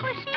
खुशी